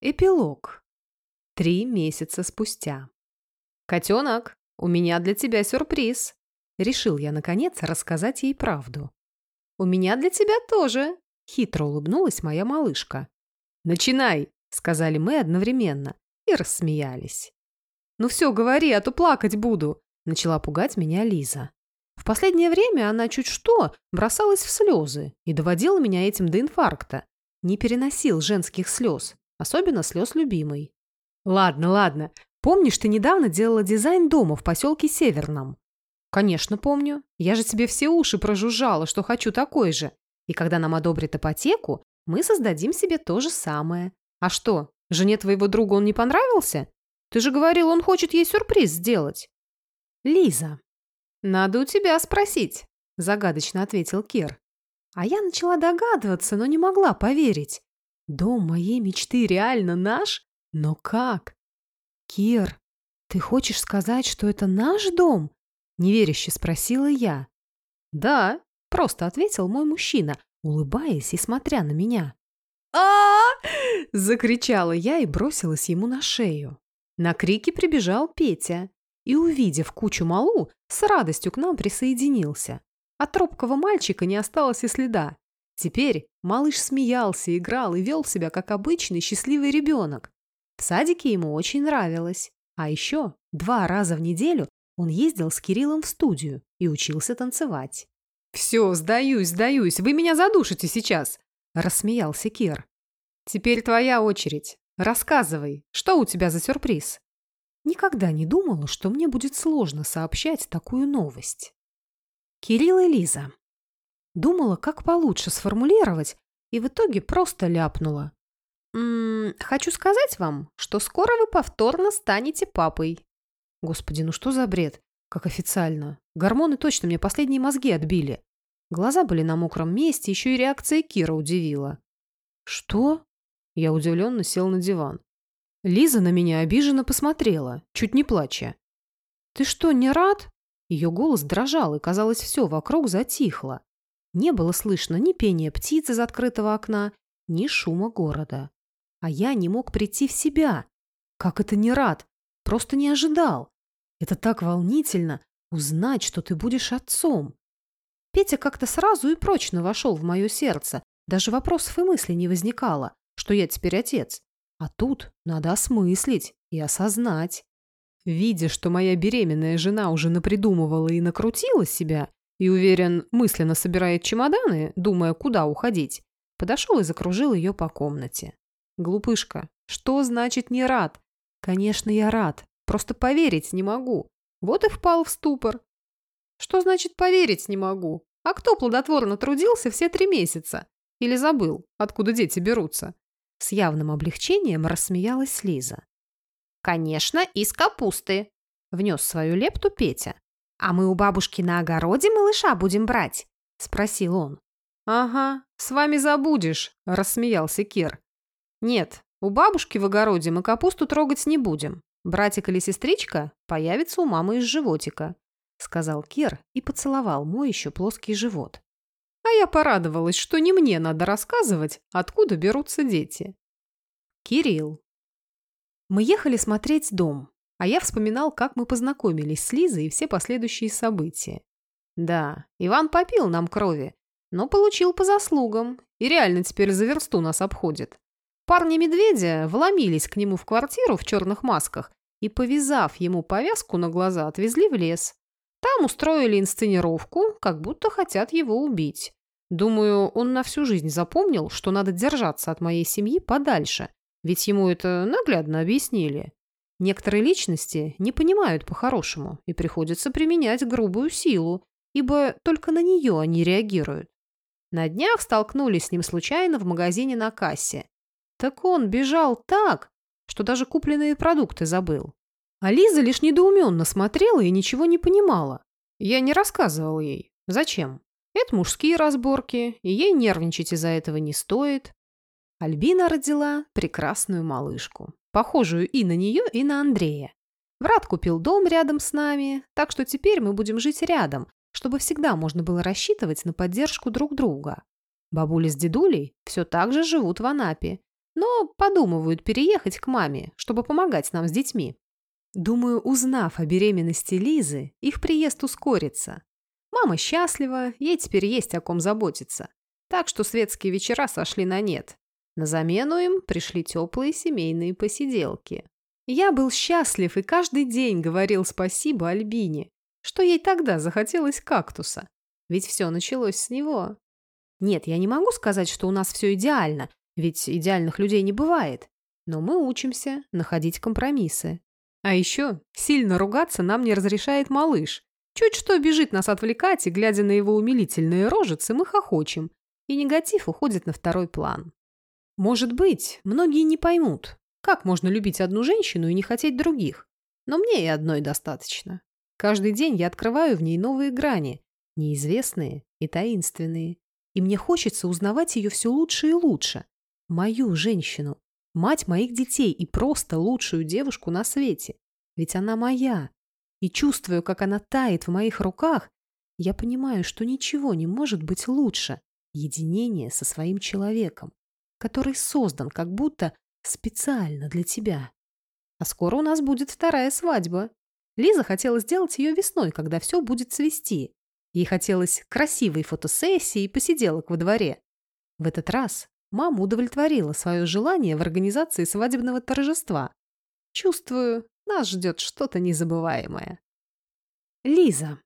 Эпилог. Три месяца спустя. «Котенок, у меня для тебя сюрприз!» Решил я, наконец, рассказать ей правду. «У меня для тебя тоже!» Хитро улыбнулась моя малышка. «Начинай!» — сказали мы одновременно и рассмеялись. «Ну все, говори, а то плакать буду!» — начала пугать меня Лиза. В последнее время она чуть что бросалась в слезы и доводила меня этим до инфаркта. Не переносил женских слез, Особенно слез любимой. Ладно, ладно. Помнишь, ты недавно делала дизайн дома в поселке Северном? Конечно, помню. Я же тебе все уши прожужжала, что хочу такой же. И когда нам одобрят ипотеку, мы создадим себе то же самое. А что, жене твоего друга он не понравился? Ты же говорил, он хочет ей сюрприз сделать. Лиза. Надо у тебя спросить, загадочно ответил Кир. А я начала догадываться, но не могла поверить. Дом моей мечты реально наш? Но как? Кир, ты хочешь сказать, что это наш дом? Неверяще спросила я. Да, просто ответил мой мужчина, улыбаясь и смотря на меня. а закричала я и бросилась ему на шею. На крики прибежал Петя и, увидев кучу малу, с радостью к нам присоединился. От робкого мальчика не осталось и следа. Теперь малыш смеялся, играл и вел себя как обычный счастливый ребенок. В садике ему очень нравилось. А еще два раза в неделю он ездил с Кириллом в студию и учился танцевать. «Все, сдаюсь, сдаюсь, вы меня задушите сейчас!» – рассмеялся Кир. «Теперь твоя очередь. Рассказывай, что у тебя за сюрприз?» Никогда не думала, что мне будет сложно сообщать такую новость. Кирилл и Лиза. Думала, как получше сформулировать, и в итоге просто ляпнула. «М -м, «Хочу сказать вам, что скоро вы повторно станете папой». Господи, ну что за бред? Как официально. Гормоны точно мне последние мозги отбили. Глаза были на мокром месте, еще и реакция Кира удивила. «Что?» Я удивленно сел на диван. Лиза на меня обиженно посмотрела, чуть не плача. «Ты что, не рад?» Ее голос дрожал, и, казалось, все вокруг затихло. Не было слышно ни пения птиц из открытого окна, ни шума города. А я не мог прийти в себя. Как это не рад? Просто не ожидал. Это так волнительно узнать, что ты будешь отцом. Петя как-то сразу и прочно вошел в мое сердце. Даже вопросов и мыслей не возникало, что я теперь отец. А тут надо осмыслить и осознать. Видя, что моя беременная жена уже напридумывала и накрутила себя, и, уверен, мысленно собирает чемоданы, думая, куда уходить, подошел и закружил ее по комнате. «Глупышка, что значит не рад?» «Конечно, я рад. Просто поверить не могу. Вот и впал в ступор». «Что значит поверить не могу? А кто плодотворно трудился все три месяца? Или забыл, откуда дети берутся?» С явным облегчением рассмеялась Лиза. «Конечно, из капусты», — внес свою лепту Петя. «А мы у бабушки на огороде малыша будем брать?» – спросил он. «Ага, с вами забудешь», – рассмеялся Кир. «Нет, у бабушки в огороде мы капусту трогать не будем. Братик или сестричка появится у мамы из животика», – сказал Кир и поцеловал мой еще плоский живот. А я порадовалась, что не мне надо рассказывать, откуда берутся дети. Кирилл. Мы ехали смотреть дом. А я вспоминал, как мы познакомились с Лизой и все последующие события. Да, Иван попил нам крови, но получил по заслугам и реально теперь за версту нас обходит. Парни-медведя вломились к нему в квартиру в черных масках и, повязав ему повязку на глаза, отвезли в лес. Там устроили инсценировку, как будто хотят его убить. Думаю, он на всю жизнь запомнил, что надо держаться от моей семьи подальше, ведь ему это наглядно объяснили. Некоторые личности не понимают по-хорошему и приходится применять грубую силу, ибо только на нее они реагируют. На днях столкнулись с ним случайно в магазине на кассе. Так он бежал так, что даже купленные продукты забыл. А лишь недоуменно смотрела и ничего не понимала. Я не рассказывал ей. Зачем? Это мужские разборки, и ей нервничать из-за этого не стоит. Альбина родила прекрасную малышку похожую и на нее, и на Андрея. Брат купил дом рядом с нами, так что теперь мы будем жить рядом, чтобы всегда можно было рассчитывать на поддержку друг друга. Бабуля с дедулей все так же живут в Анапе, но подумывают переехать к маме, чтобы помогать нам с детьми. Думаю, узнав о беременности Лизы, их приезд ускорится. Мама счастлива, ей теперь есть о ком заботиться. Так что светские вечера сошли на нет. На замену им пришли теплые семейные посиделки. Я был счастлив и каждый день говорил спасибо Альбине, что ей тогда захотелось кактуса. Ведь все началось с него. Нет, я не могу сказать, что у нас все идеально, ведь идеальных людей не бывает. Но мы учимся находить компромиссы. А еще сильно ругаться нам не разрешает малыш. Чуть что бежит нас отвлекать, и, глядя на его умилительные рожицы, мы хохочем. И негатив уходит на второй план. Может быть, многие не поймут, как можно любить одну женщину и не хотеть других. Но мне и одной достаточно. Каждый день я открываю в ней новые грани, неизвестные и таинственные. И мне хочется узнавать ее все лучше и лучше. Мою женщину, мать моих детей и просто лучшую девушку на свете. Ведь она моя. И чувствую, как она тает в моих руках, я понимаю, что ничего не может быть лучше единения со своим человеком, который создан как будто специально для тебя. А скоро у нас будет вторая свадьба. Лиза хотела сделать ее весной, когда все будет цвести. Ей хотелось красивой фотосессии и посиделок во дворе. В этот раз мама удовлетворила свое желание в организации свадебного торжества. Чувствую, нас ждет что-то незабываемое. Лиза.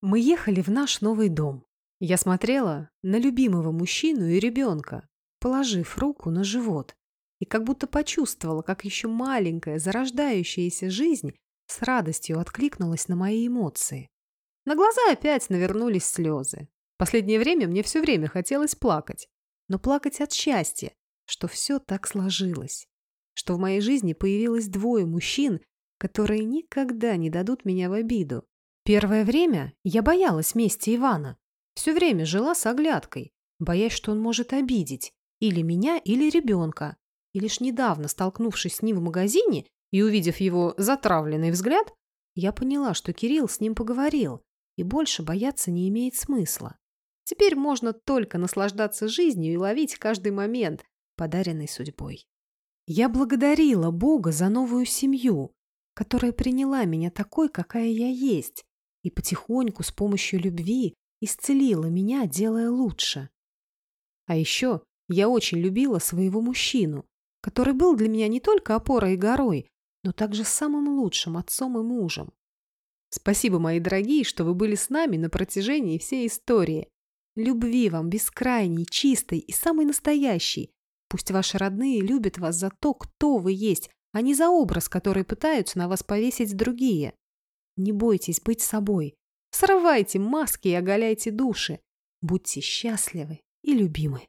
Мы ехали в наш новый дом. Я смотрела на любимого мужчину и ребенка, положив руку на живот, и как будто почувствовала, как еще маленькая, зарождающаяся жизнь с радостью откликнулась на мои эмоции. На глаза опять навернулись слезы. В последнее время мне все время хотелось плакать. Но плакать от счастья, что все так сложилось. Что в моей жизни появилось двое мужчин, которые никогда не дадут меня в обиду. Первое время я боялась мести Ивана. Все время жила с оглядкой, боясь, что он может обидеть или меня, или ребенка. И лишь недавно, столкнувшись с ним в магазине и увидев его затравленный взгляд, я поняла, что Кирилл с ним поговорил, и больше бояться не имеет смысла. Теперь можно только наслаждаться жизнью и ловить каждый момент, подаренный судьбой. Я благодарила Бога за новую семью, которая приняла меня такой, какая я есть, и потихоньку с помощью любви исцелила меня, делая лучше. А еще я очень любила своего мужчину, который был для меня не только опорой и горой, но также самым лучшим отцом и мужем. Спасибо, мои дорогие, что вы были с нами на протяжении всей истории. Любви вам бескрайней, чистой и самой настоящей. Пусть ваши родные любят вас за то, кто вы есть, а не за образ, который пытаются на вас повесить другие. Не бойтесь быть собой. Срывайте маски и оголяйте души. Будьте счастливы и любимы.